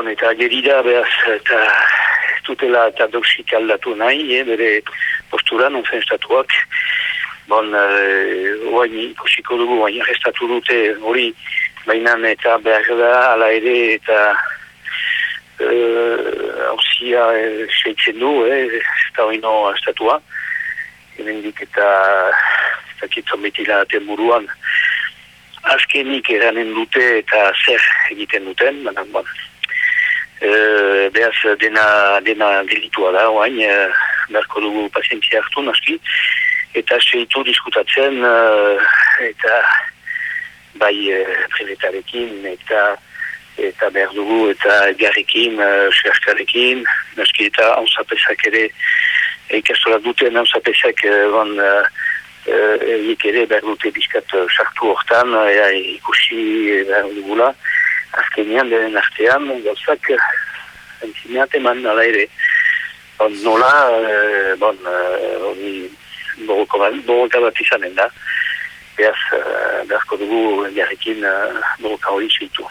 Bon, eta gerida behaz, eta tutela eta doxik aldatu nahi, eh, bere postura, non zen estatuak. Bon, oain uh, ikusiko dugu, oain arrestatu dute hori, baina eta behar da, ala ere, eta hausia uh, seitzen du, eh, eta hori no estatua. Hemendik eta zakitzen betila buruan azkenik eranen dute eta zer egiten duten, baina, bon, Uh, behaz dena, dena delitua da, oain, uh, berko dugu pazientzia hartu, naski, eta seitu diskutatzen uh, eta bai uh, eta eta behar dugu eta garrekin, uh, xerkarekin, naski eta hausapesak ere ikastola duten hausapesak uh, uh, ere behar dute bizkat sartu hortan, uh, ikusi behar dugula, azkenean denen artean, gauzak entzineat eman nala ere. Bon, nola, uh, bon, uh, borroka bat izanen da. Beaz, beazko dugu jarrekin uh, borroka hori zeitu.